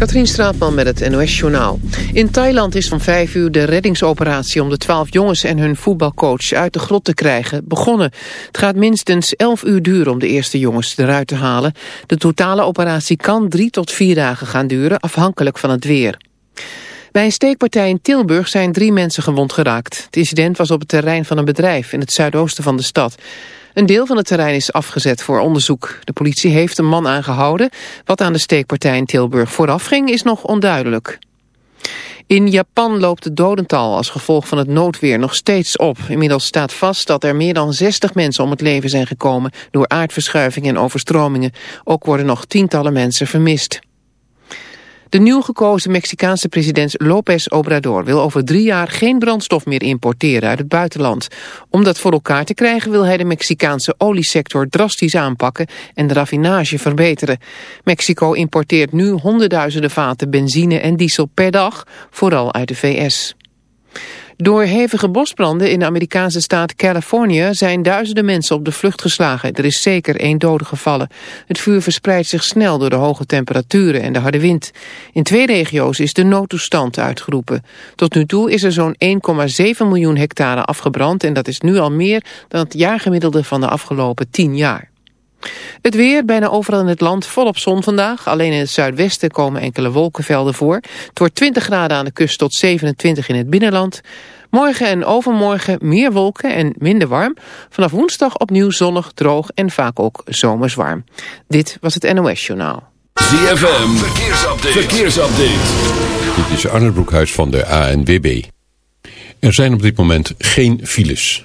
Katrien Straatman met het NOS-journaal. In Thailand is van vijf uur de reddingsoperatie om de twaalf jongens en hun voetbalcoach uit de grot te krijgen begonnen. Het gaat minstens elf uur duren om de eerste jongens eruit te halen. De totale operatie kan drie tot vier dagen gaan duren, afhankelijk van het weer. Bij een steekpartij in Tilburg zijn drie mensen gewond geraakt. Het incident was op het terrein van een bedrijf in het zuidoosten van de stad. Een deel van het terrein is afgezet voor onderzoek. De politie heeft een man aangehouden. Wat aan de steekpartij in Tilburg vooraf ging is nog onduidelijk. In Japan loopt het dodental als gevolg van het noodweer nog steeds op. Inmiddels staat vast dat er meer dan 60 mensen om het leven zijn gekomen... door aardverschuivingen en overstromingen. Ook worden nog tientallen mensen vermist. De nieuw gekozen Mexicaanse president López Obrador wil over drie jaar geen brandstof meer importeren uit het buitenland. Om dat voor elkaar te krijgen wil hij de Mexicaanse oliesector drastisch aanpakken en de raffinage verbeteren. Mexico importeert nu honderdduizenden vaten benzine en diesel per dag, vooral uit de VS. Door hevige bosbranden in de Amerikaanse staat Californië zijn duizenden mensen op de vlucht geslagen. Er is zeker één dode gevallen. Het vuur verspreidt zich snel door de hoge temperaturen en de harde wind. In twee regio's is de noodtoestand uitgeroepen. Tot nu toe is er zo'n 1,7 miljoen hectare afgebrand en dat is nu al meer dan het jaargemiddelde van de afgelopen 10 jaar. Het weer, bijna overal in het land, volop zon vandaag. Alleen in het zuidwesten komen enkele wolkenvelden voor. Het wordt 20 graden aan de kust tot 27 in het binnenland. Morgen en overmorgen meer wolken en minder warm. Vanaf woensdag opnieuw zonnig, droog en vaak ook zomers warm. Dit was het NOS Journaal. ZFM, verkeersupdate. verkeersupdate. Dit is Arne Broekhuis van de ANWB. Er zijn op dit moment geen files.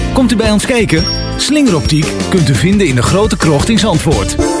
Komt u bij ons kijken? Slingeroptiek kunt u vinden in de grote krocht in Zandvoort.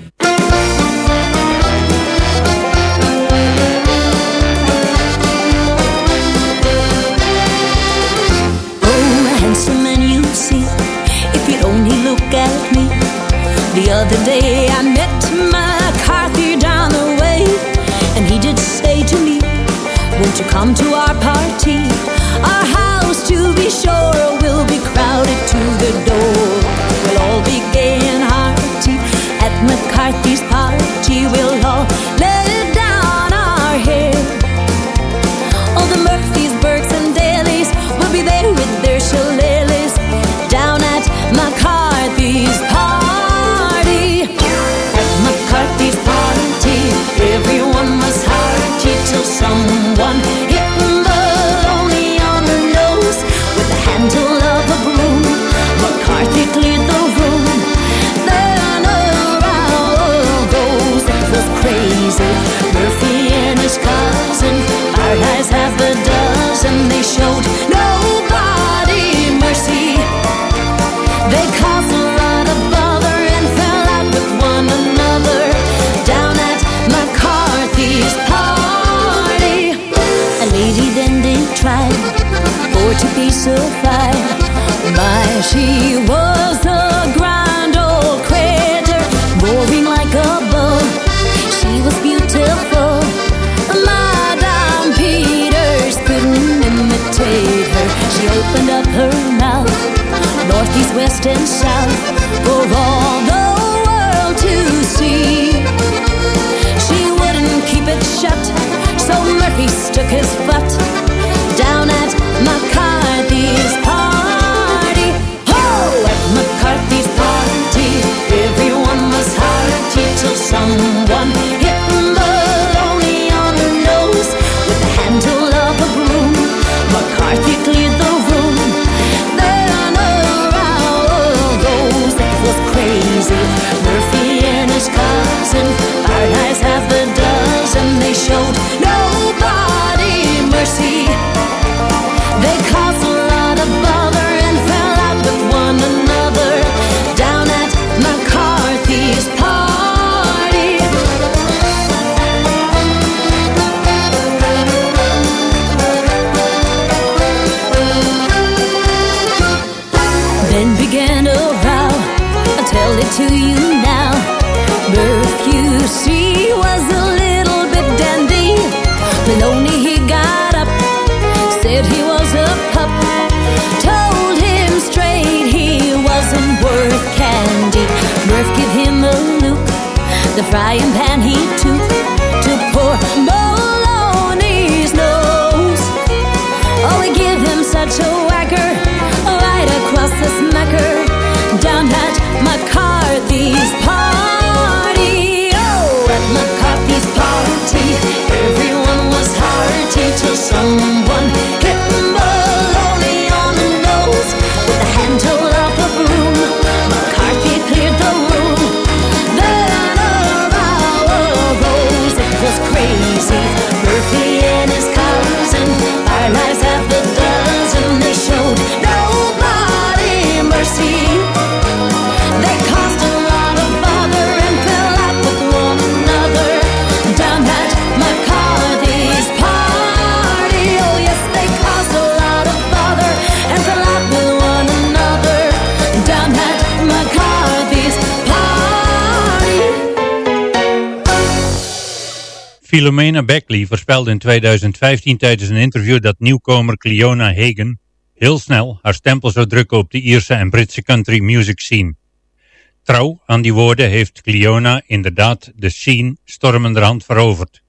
Come to our party? Our house, to be sure, will be crowded to the door. We'll all be gay and hearty at McCarthy's party. We'll all let down our hair. All the Murphys, Burks, and Dailies will be there with their shillelaghs down at McCarthy's party. At McCarthy's party. Everyone was hearty till someone season. Murphy and his cousin, our eyes half a dozen. They showed nobody mercy. They caused a lot of bother and fell out with one another down at McCarthy's party. A lady then did try for to be so fine. My, she was a. ground. distant south for all the world to see. She wouldn't keep it shut, so Murphy stuck his foot Philomena Beckley voorspelde in 2015 tijdens een interview dat nieuwkomer Cleona Hagen heel snel haar stempel zou drukken op de Ierse en Britse country music scene. Trouw aan die woorden heeft Cleona inderdaad de scene stormenderhand veroverd.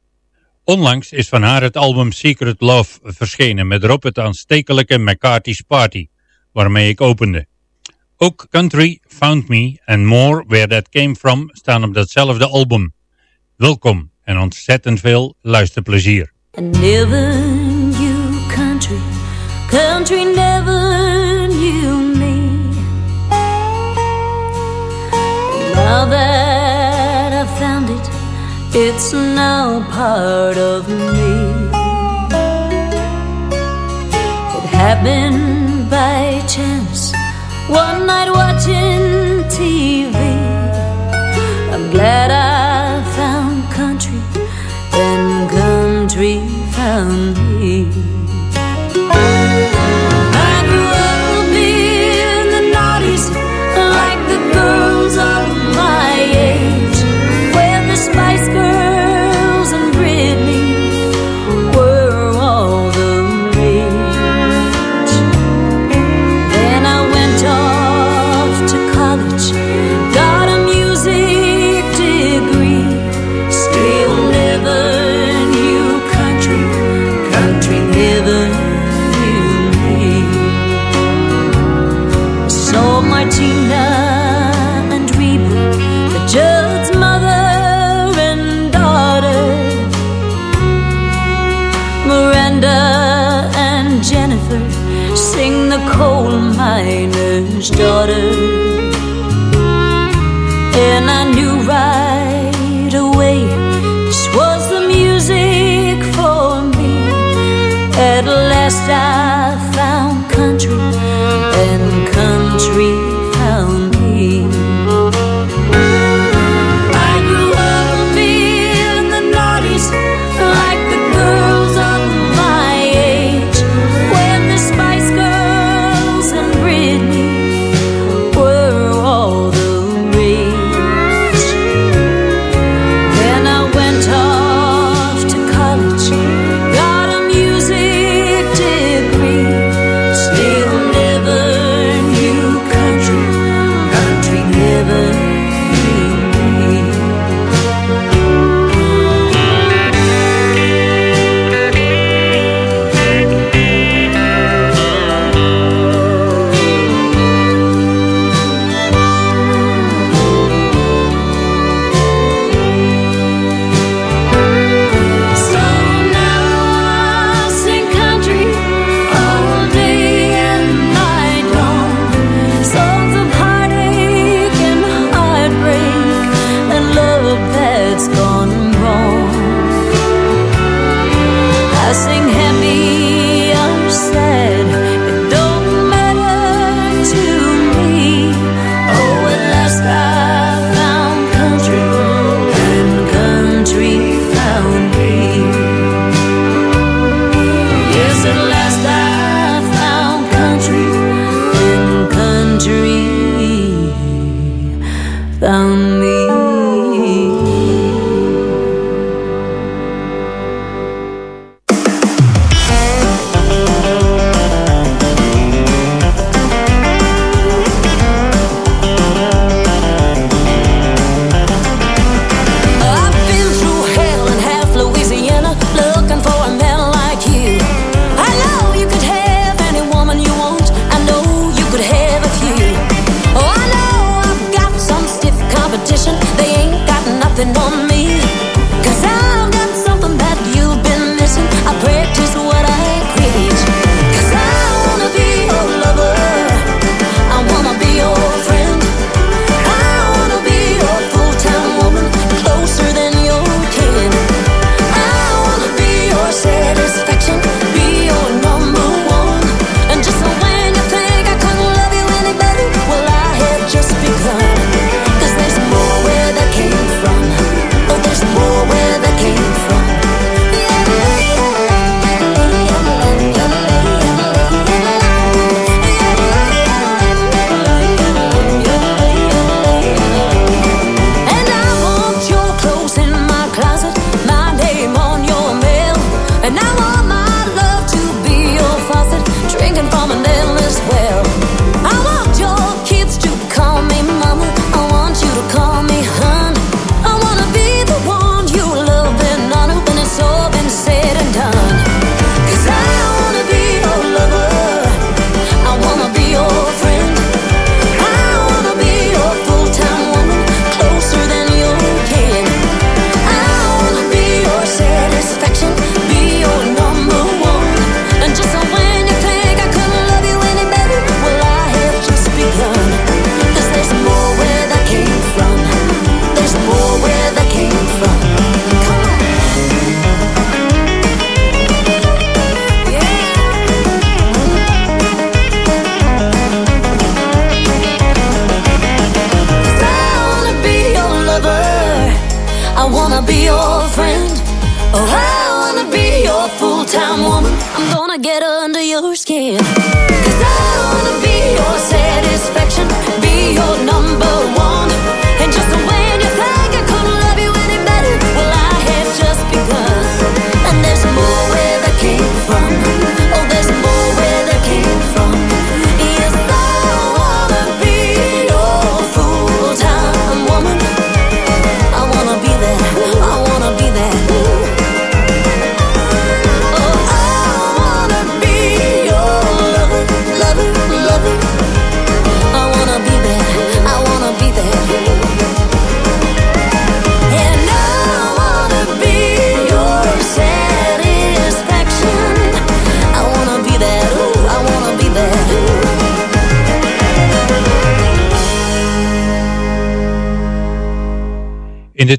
Onlangs is van haar het album Secret Love verschenen met erop het aanstekelijke McCarthy's Party, waarmee ik opende. Ook Country, Found Me en More Where That Came From staan op datzelfde album. Welkom en ontzettend veel luisterplezier. Never knew country, country never knew me. Now that I found it, it's now part of me. It happened by chance, one night watching TV. I'm glad I around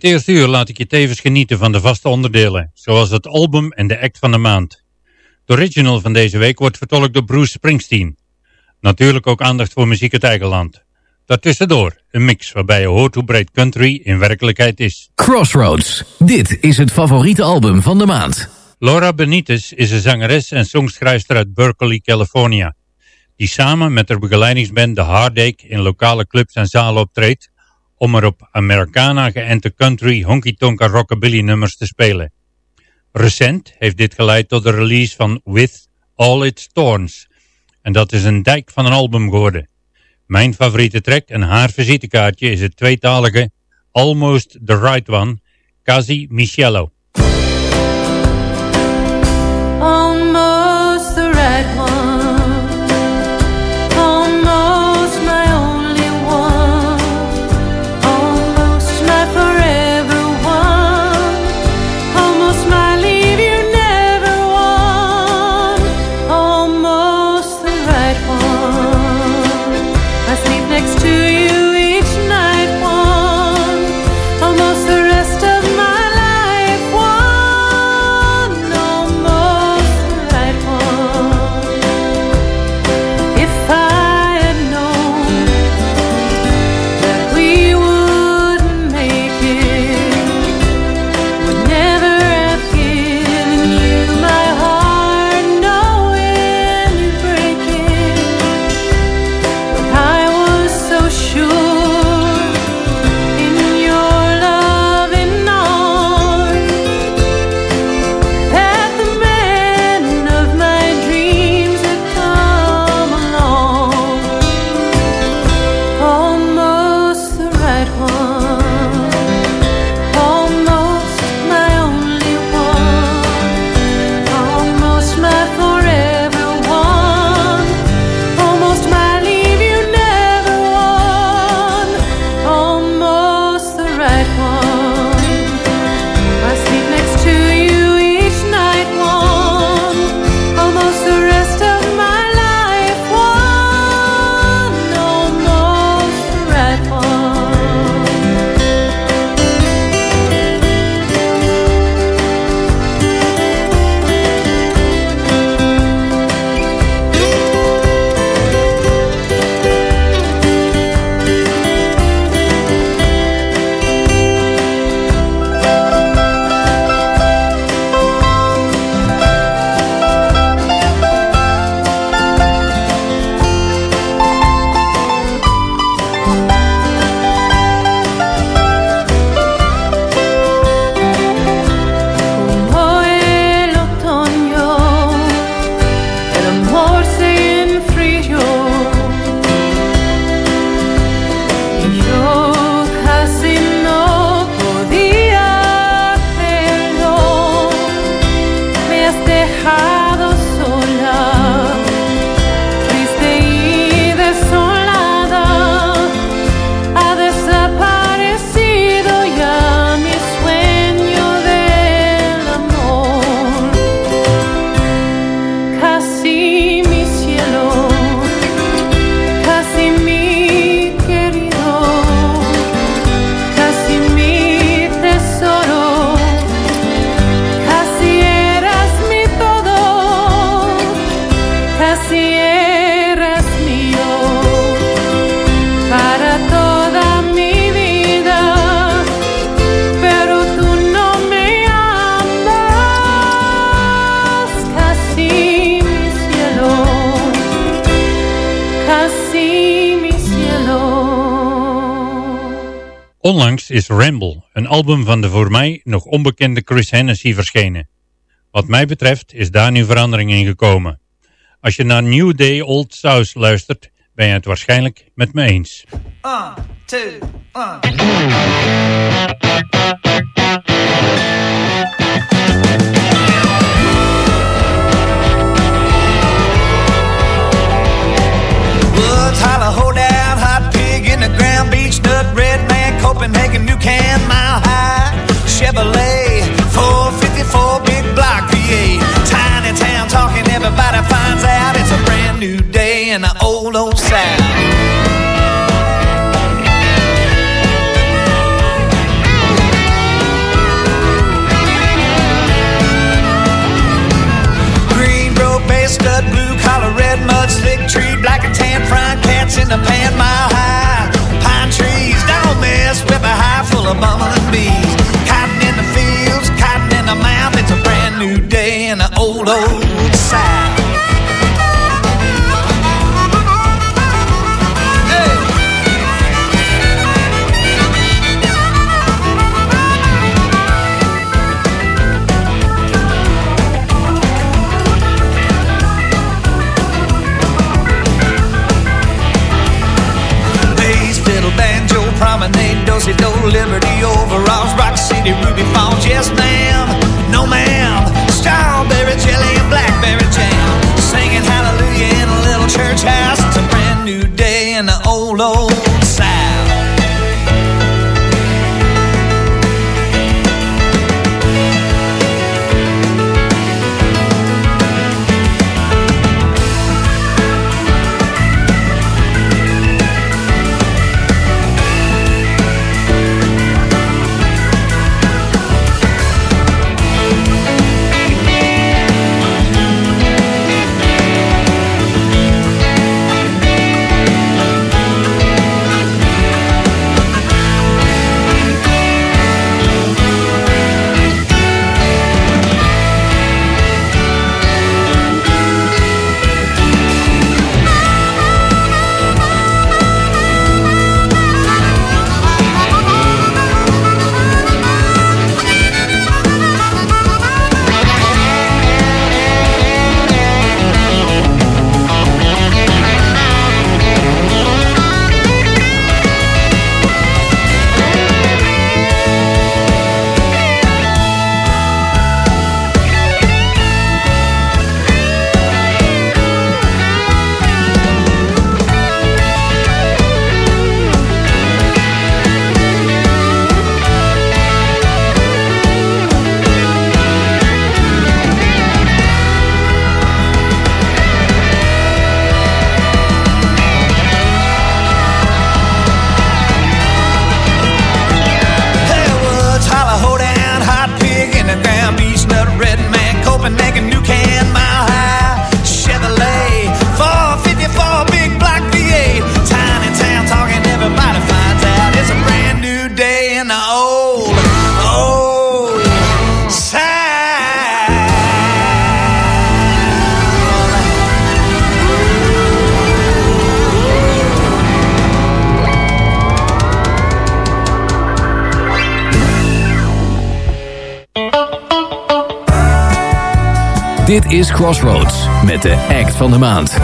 Dit eerste uur laat ik je tevens genieten van de vaste onderdelen, zoals het album en de act van de maand. De original van deze week wordt vertolkt door Bruce Springsteen. Natuurlijk ook aandacht voor muziek uit eigen land. Daartussendoor een mix waarbij je hoort hoe breed country in werkelijkheid is. Crossroads. Dit is het favoriete album van de maand. Laura Benitez is een zangeres en songschrijfster uit Berkeley, California. Die samen met haar begeleidingsband The Heartache in lokale clubs en zalen optreedt om er op Americana geënte country honky-tonka rockabilly nummers te spelen. Recent heeft dit geleid tot de release van With All Its Thorns. En dat is een dijk van een album geworden. Mijn favoriete track en haar visitekaartje is het tweetalige Almost the Right One, Casi Michello. Onlangs is Ramble, een album van de voor mij nog onbekende Chris Hennessy verschenen. Wat mij betreft is daar nu verandering in gekomen. Als je naar New Day Old South luistert, ben je het waarschijnlijk met me eens. One, two, one. Woods, holla, hold Copenhagen, New Can, mile high, Chevrolet, 454, big block V8, tiny town talking, everybody finds out it's a brand new day in the old, old South. Stud, blue collar, red mud, slick tree, black and tan, frying cats in the pan, mile high. Miss, with a high full of bumbling bees. Cotton in the fields, cotton in the mouth, it's a brand new day in the old, old South. No Liberty overalls, Rock City, Ruby Falls, yes, man. Dit is Crossroads met de act van de maand.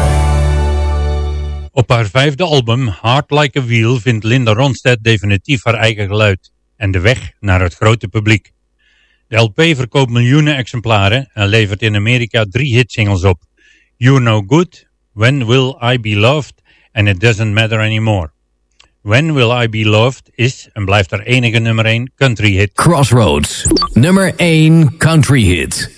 Op haar vijfde album, Hard Like a Wheel, vindt Linda Ronstadt definitief haar eigen geluid en de weg naar het grote publiek. De LP verkoopt miljoenen exemplaren en levert in Amerika drie hitsingles op. You Know Good, When Will I Be Loved en It Doesn't Matter Anymore. When Will I Be Loved is en blijft haar enige nummer 1 country hit. Crossroads, nummer 1 country hit.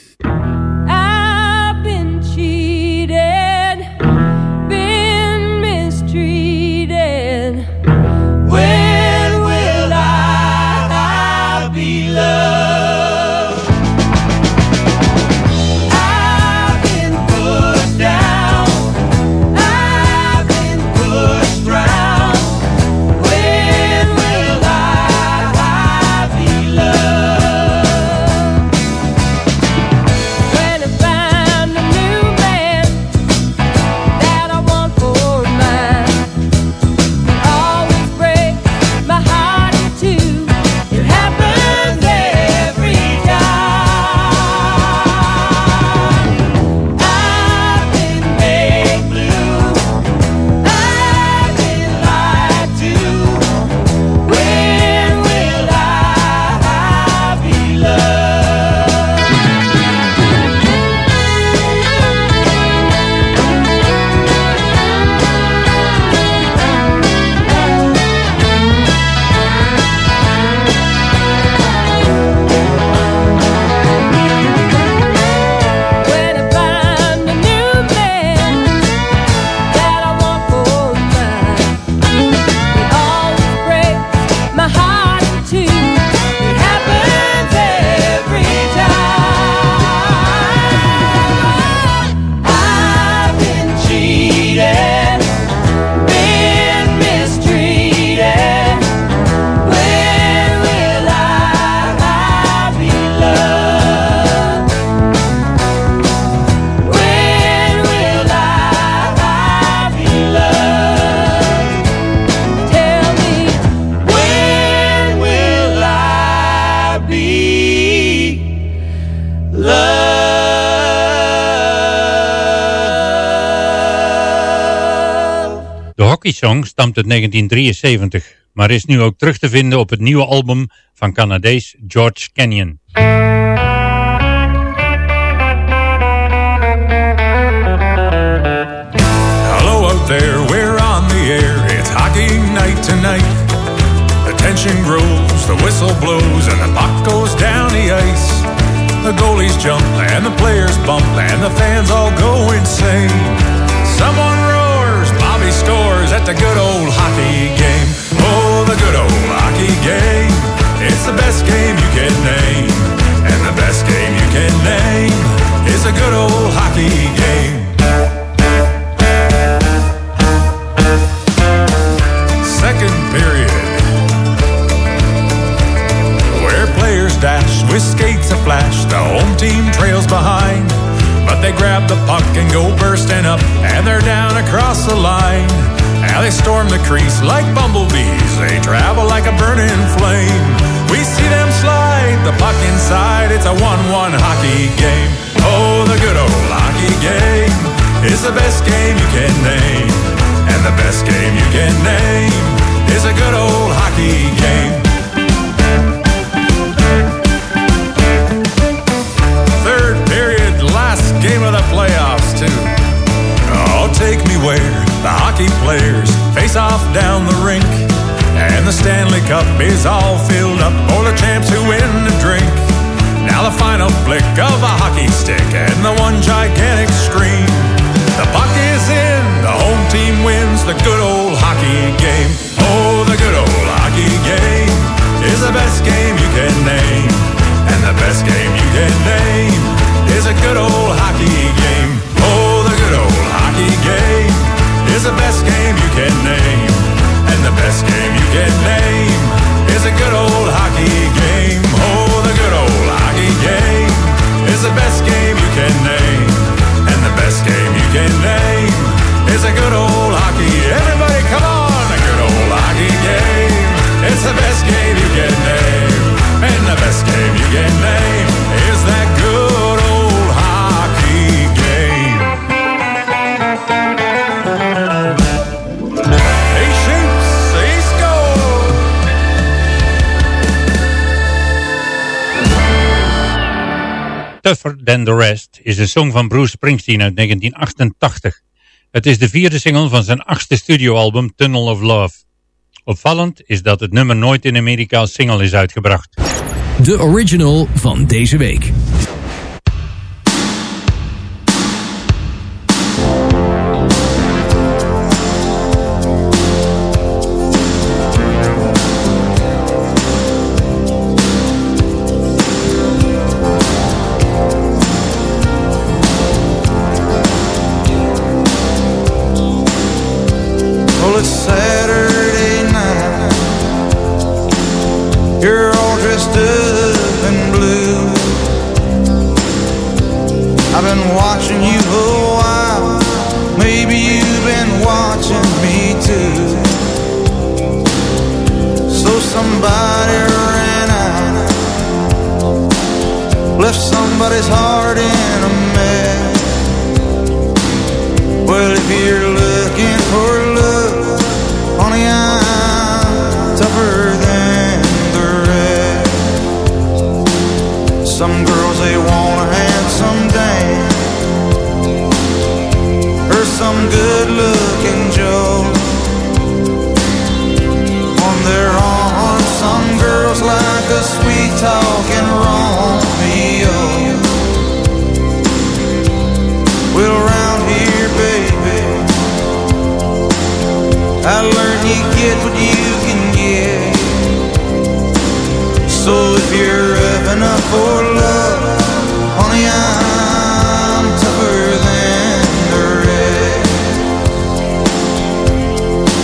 Song stamt uit 1973, maar is nu ook terug te vinden op het nieuwe album van Canadees George Canyon. Hello out there, we're on the air. It's hockey night tonight. The tension grows, the whistle blows, and the puck goes down the ice. The goalies jump and the players bump and the fans all go insane. Someone at the good old hockey game. Oh, the good old hockey game. It's the best game you can name. And the best game you can name is a good old hockey game. And go bursting up, and they're down across the line. Now they storm the crease like bumblebees, they travel like a burning flame. We see them slide the puck inside, it's a 1 1 hockey game. Oh, the good old hockey game is the best game you can name. And the best game you can name is a good old hockey game. Third period, last game of the playoffs, take me where the hockey players face off down the rink. And the Stanley Cup is all filled up the champs who win the drink. Now the final flick of a hockey stick and the one gigantic scream. The puck is in, the home team wins the good old hockey game. Oh, the good old hockey game is the best game you can name. And the best game you can name is a good old hockey game. Hockey game is the best game you can name. And the best game you can name is a good old hockey game. Oh, the good old hockey game is the best game you can name. And the best game you can name is a good old hockey. Everybody come on, a good old hockey game. It's the best game you can name. And the best game you can name is that good Tougher Than The Rest is een song van Bruce Springsteen uit 1988. Het is de vierde single van zijn achtste studioalbum Tunnel of Love. Opvallend is dat het nummer nooit in Amerika als single is uitgebracht. De original van deze week.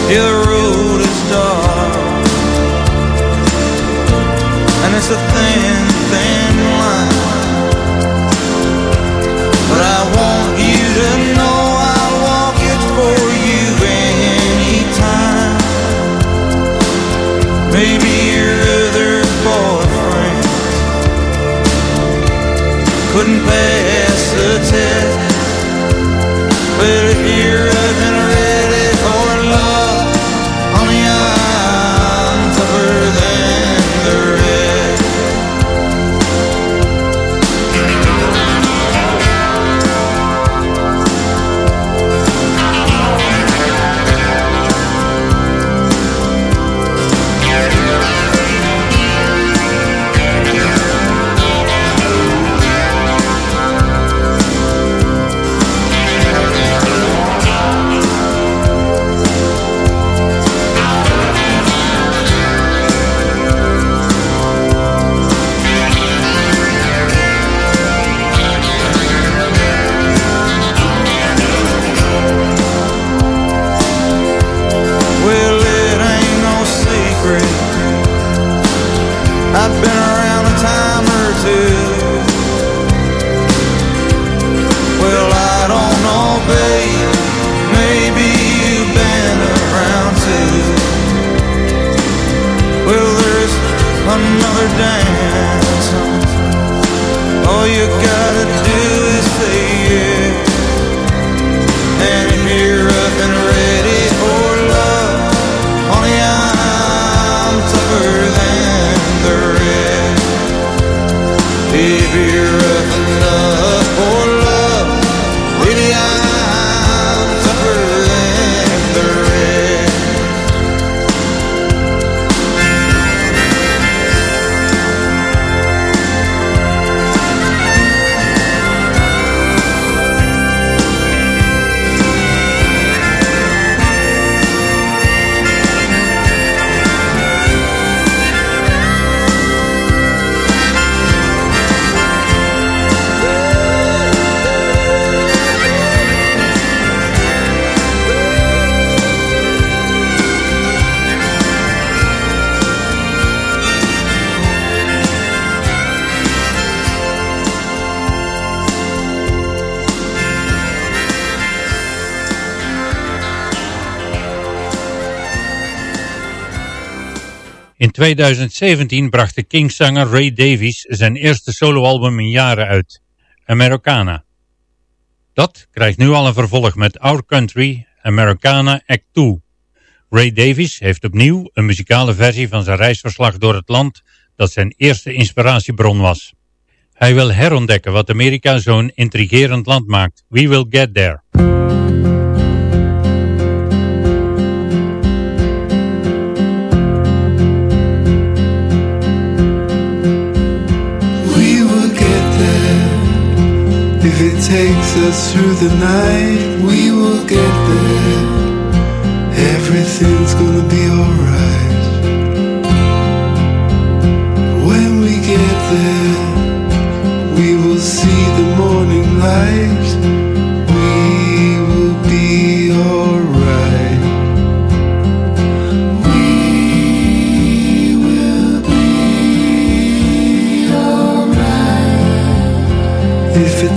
Yeah, the road is dark, and it's a thin, thin line. But I want you to know I'll walk it for you anytime. Maybe your other couldn't pass the test. But if you're 2017 bracht de Kingzanger Ray Davies zijn eerste soloalbum in jaren uit, Americana. Dat krijgt nu al een vervolg met Our Country, Americana Act 2. Ray Davies heeft opnieuw een muzikale versie van zijn reisverslag door het land dat zijn eerste inspiratiebron was. Hij wil herontdekken wat Amerika zo'n intrigerend land maakt. We will get there. If it takes us through the night. We will get there. Everything's gonna be alright. When we get there, we will see the morning light.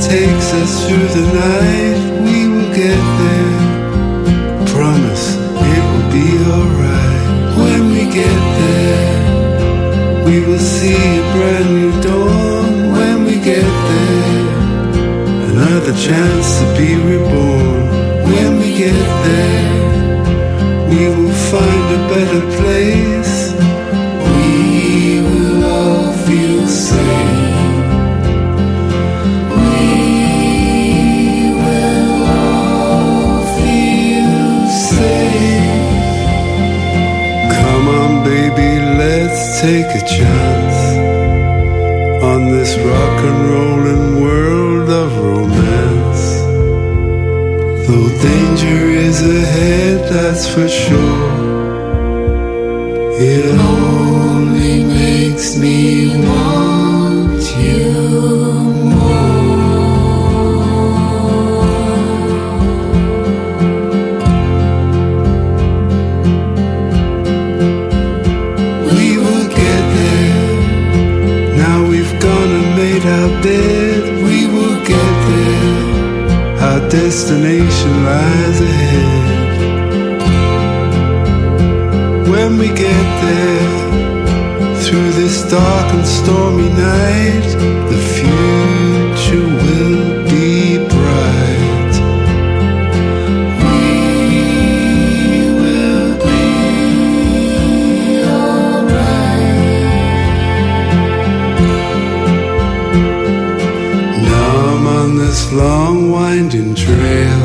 Takes us through the night, we will get there. Promise it will be alright. When we get there, we will see a brand new dawn. When we get there, another chance to be reborn. When we get there, we will find a better place. And rolling world of romance. Though danger is ahead, that's for sure. It only destination lies ahead. When we get there, through this dark and stormy night, the future this long winding trail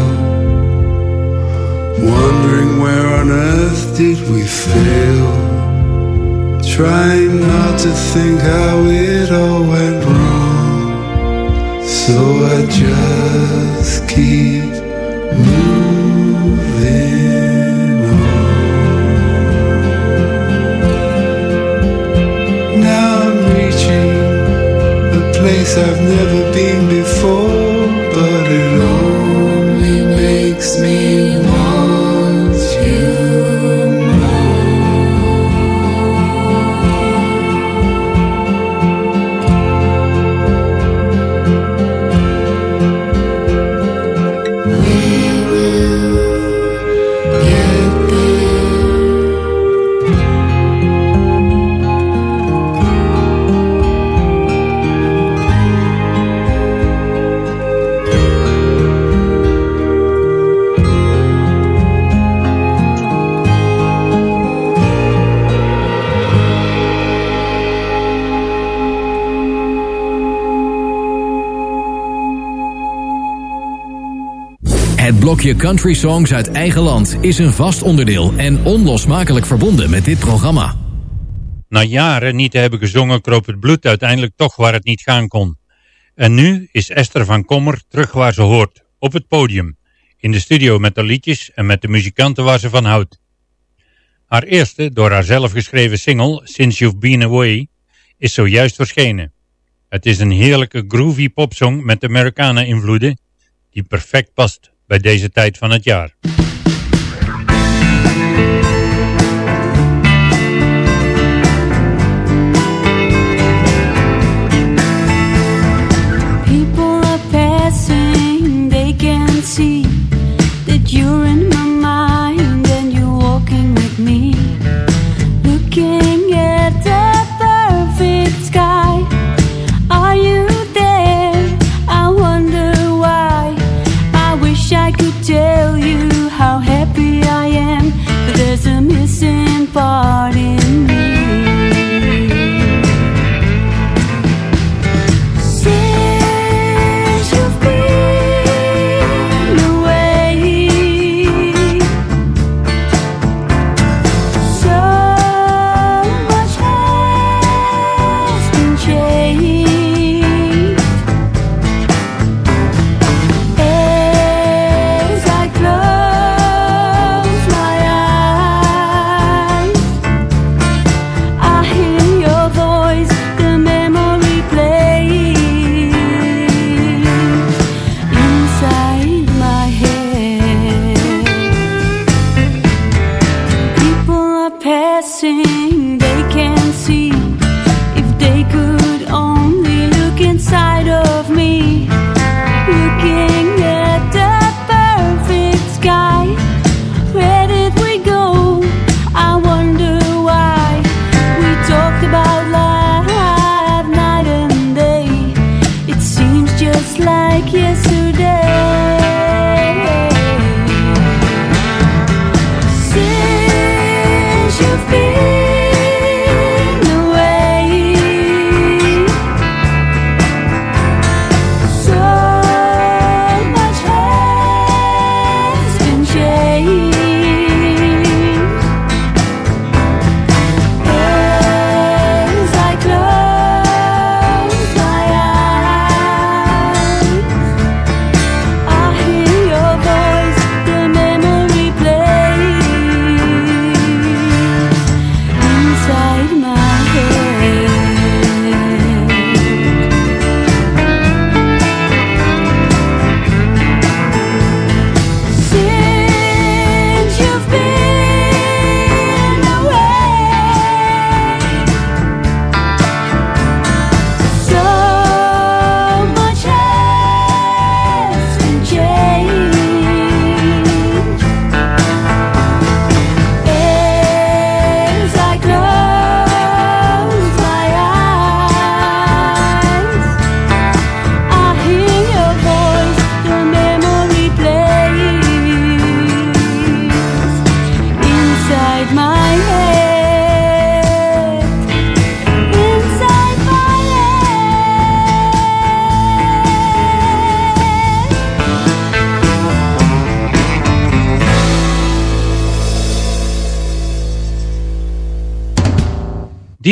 Wondering where on earth did we fail Trying not to think how it all went wrong. So I just keep moving on. Now I'm reaching a place I've never been before, but it only makes me blokje country songs uit eigen land is een vast onderdeel en onlosmakelijk verbonden met dit programma. Na jaren niet te hebben gezongen kroop het bloed uiteindelijk toch waar het niet gaan kon. En nu is Esther van Kommer terug waar ze hoort, op het podium, in de studio met de liedjes en met de muzikanten waar ze van houdt. Haar eerste, door haar zelf geschreven single, Since You've Been Away, is zojuist verschenen. Het is een heerlijke groovy popsong met Americana-invloeden die perfect past bij deze tijd van het jaar.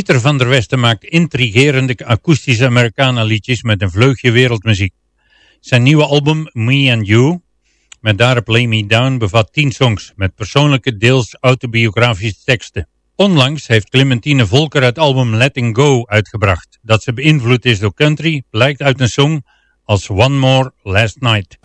Dieter van der Westen maakt intrigerende akoestische Americana liedjes met een vleugje wereldmuziek. Zijn nieuwe album Me and You, met daarop Lay Me Down, bevat 10 songs met persoonlijke deels autobiografische teksten. Onlangs heeft Clementine Volker het album Letting Go uitgebracht. Dat ze beïnvloed is door country blijkt uit een song als One More Last Night.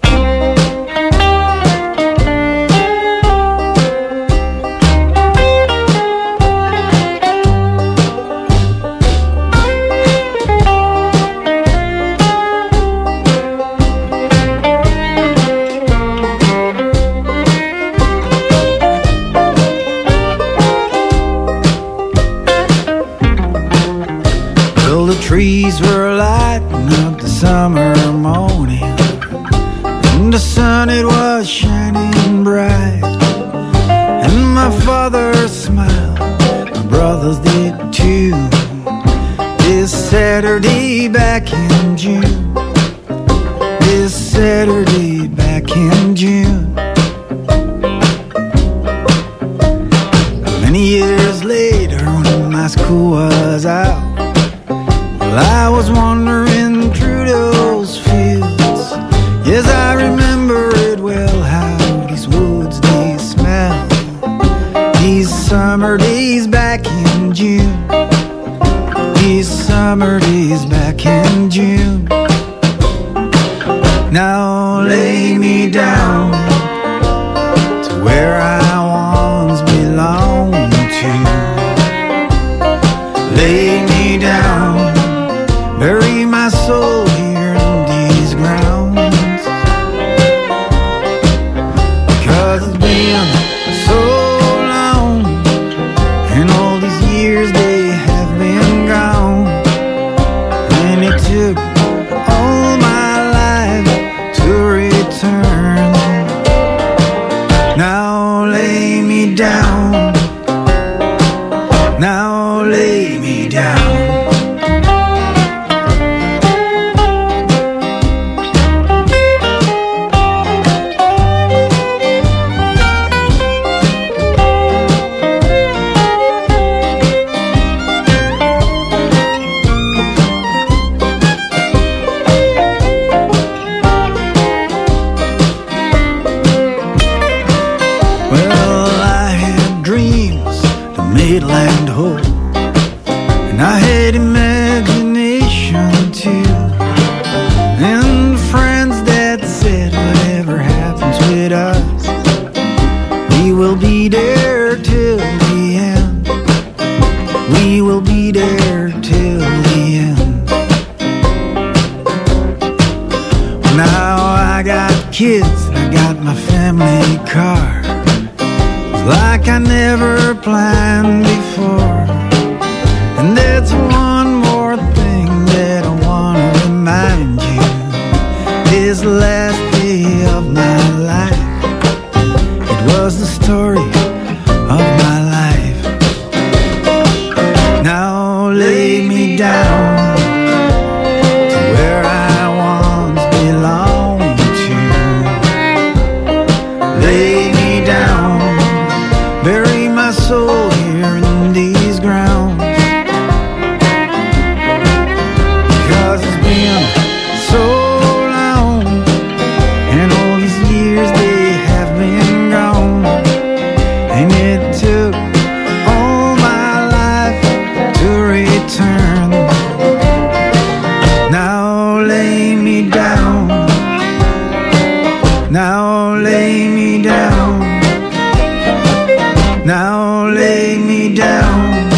Now lay me down.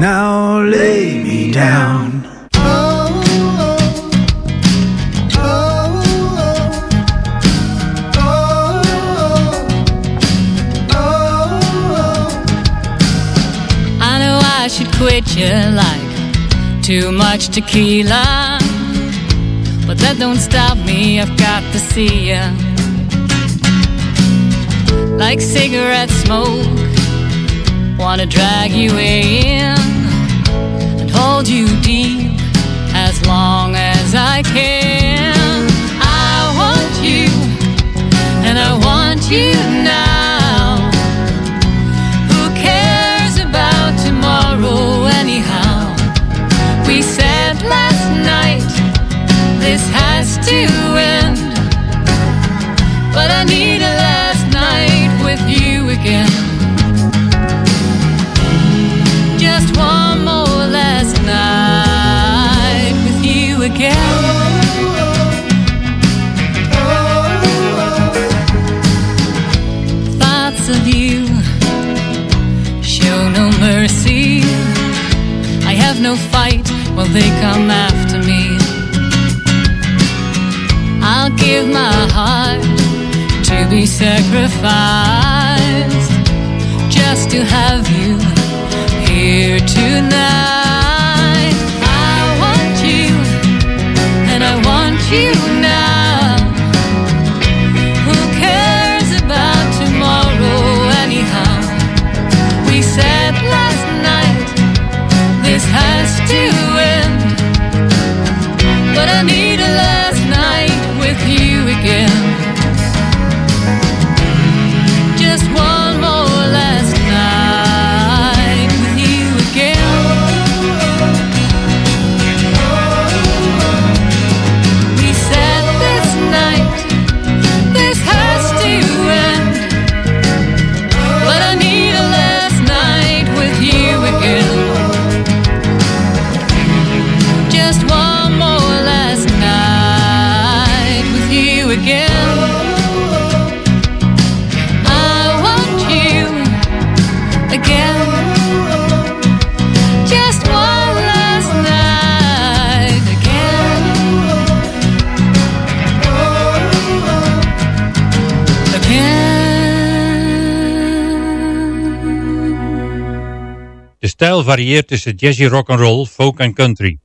Now lay me down. quit you like too much tequila. But that don't stop me, I've got to see you like cigarette smoke. Wanna drag you in and hold you deep as long as I can. I want you, and I want you now. Who cares about tomorrow, anyhow? We said last night this has to end, but I need. no fight while they come after me. I'll give my heart to be sacrificed just to have you here tonight. Stijl varieert tussen jazzy rock'n'roll, folk en country.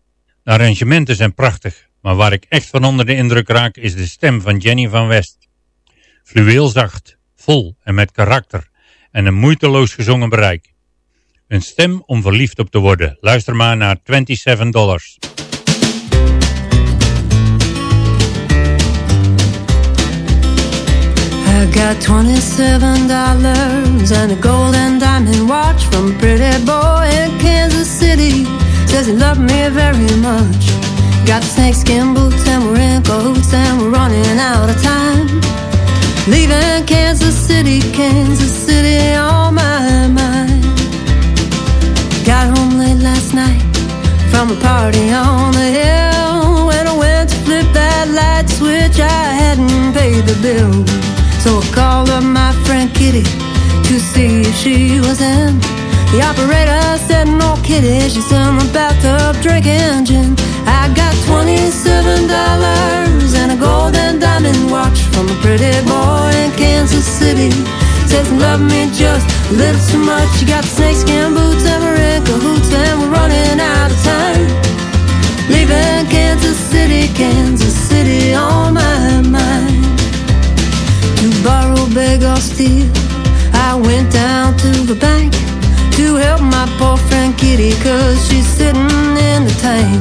De arrangementen zijn prachtig, maar waar ik echt van onder de indruk raak is de stem van Jenny van West. Fluweelzacht, vol en met karakter en een moeiteloos gezongen bereik. Een stem om verliefd op te worden. Luister maar naar 27 dollars. I got $27 and a gold and diamond watch from a pretty boy in Kansas City. Says he loved me very much. Got snakeskin boots and we're in cahoots and we're running out of time. Leaving Kansas City, Kansas City on my mind. Got home late last night from a party on the hill. When I went to flip that light switch, I hadn't paid the bill. So I called up my friend Kitty to see if she was in. The operator said, No, Kitty, she's in the bathtub drinking gin. I got $27 and a golden diamond watch from a pretty boy in Kansas City. Says he loved me just a little too much. You got snakeskin boots and we're in cahoots and we're running out of time. Leaving Kansas City, Kansas City on my mind. Borrow, beg or steal, I went down to the bank to help my poor friend Kitty, cause she's sitting in the tank.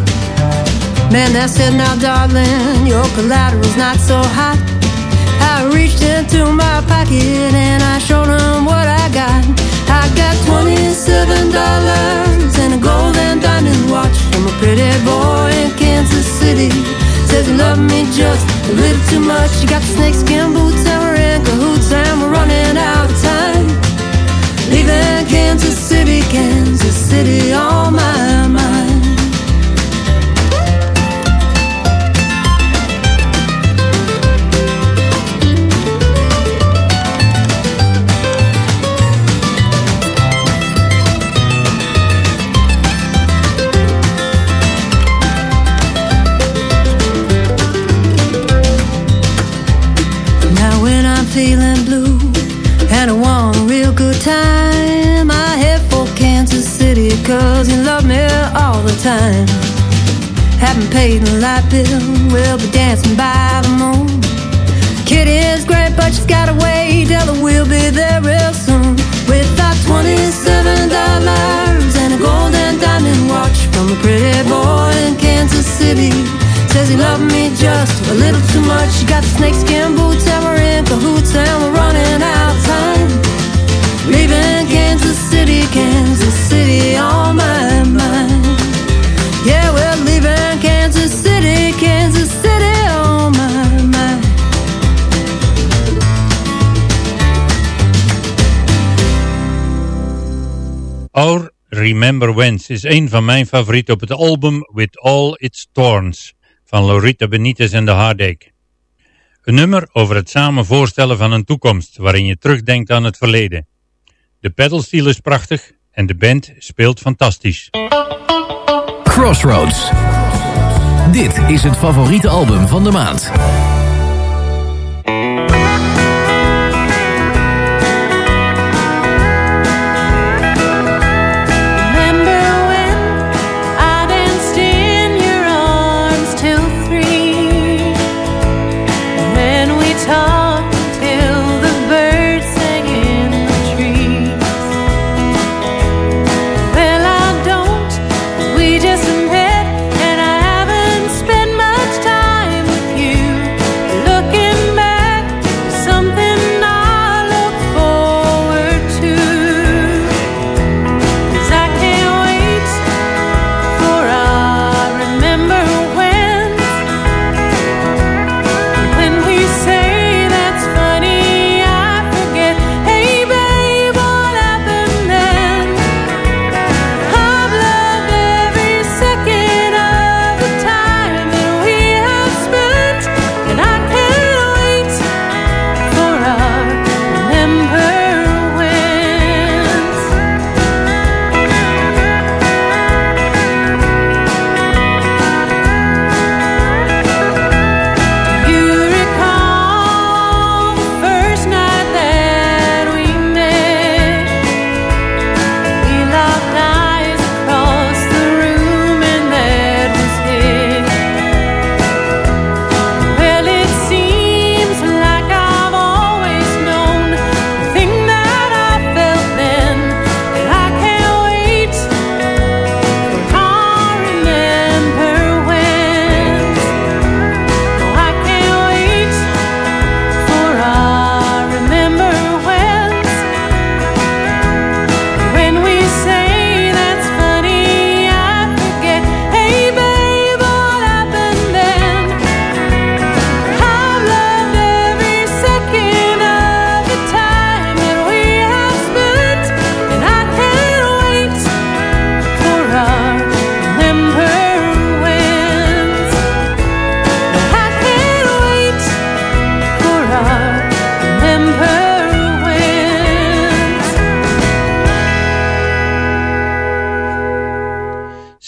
Man, I said, now darling, your collateral's not so hot. I reached into my pocket and I showed him what I got. I got $27 and a gold and diamond watch from a pretty boy in Kansas City. Says he loved me just a little too much. You got snakeskin boots City, Kansas City on my cause you love me all the time. Haven't paid the light bill, we'll be dancing by the moon. Kitty's great, but she's gotta wait till we'll be there real soon. With our $27 and a gold and diamond watch from a pretty boy in Kansas City. Says he loved me just a little too much. She got the snakeskin boots and we're in cahoots and we're Remember Whens is een van mijn favorieten op het album With All Its Thorns van Lorita Benitez en de Heartache. Een nummer over het samen voorstellen van een toekomst waarin je terugdenkt aan het verleden. De pedalsteel is prachtig en de band speelt fantastisch. Crossroads. Dit is het favoriete album van de maand.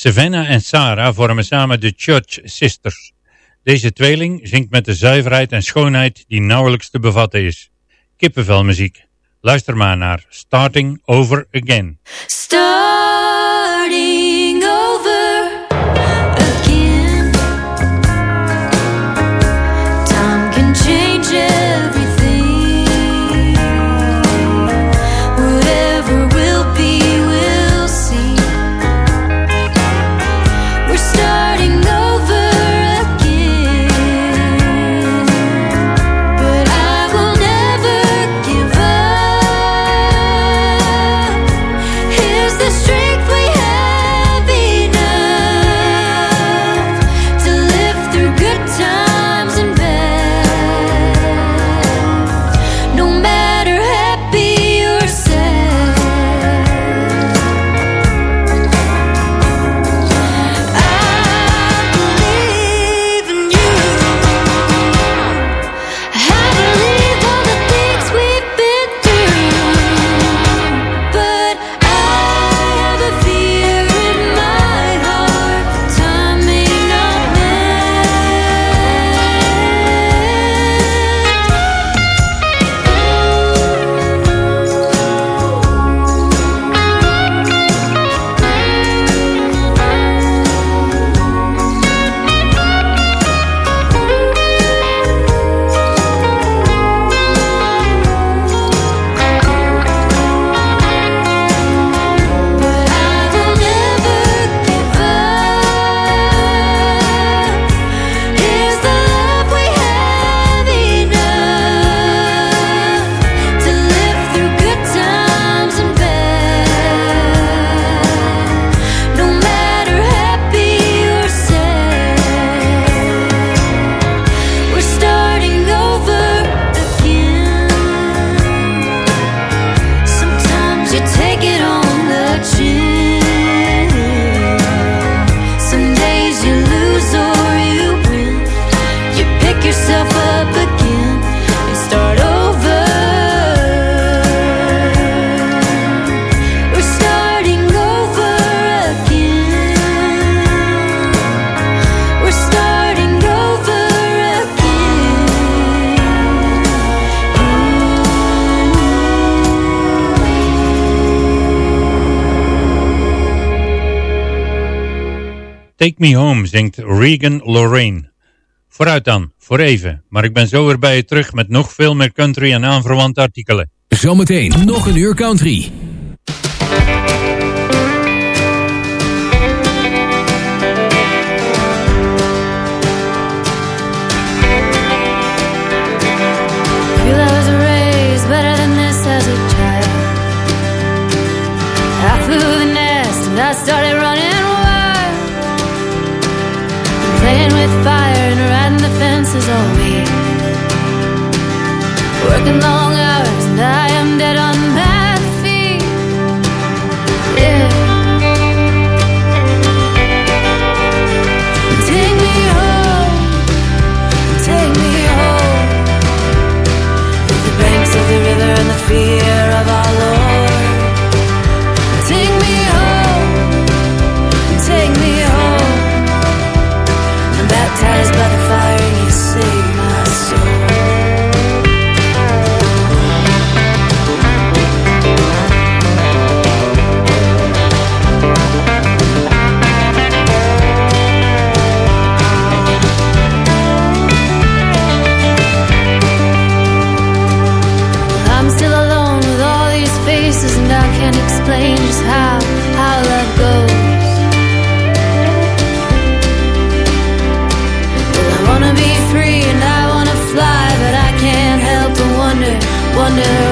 Savannah en Sarah vormen samen de Church Sisters. Deze tweeling zingt met de zuiverheid en schoonheid die nauwelijks te bevatten is. Kippenvelmuziek. Luister maar naar Starting Over Again. Take Me Home zingt Regan Lorraine. Vooruit dan, voor even. Maar ik ben zo weer bij je terug met nog veel meer country en aanverwante artikelen. Zometeen nog een uur country. playing with fire and riding the fences all week. Working long hours. wonder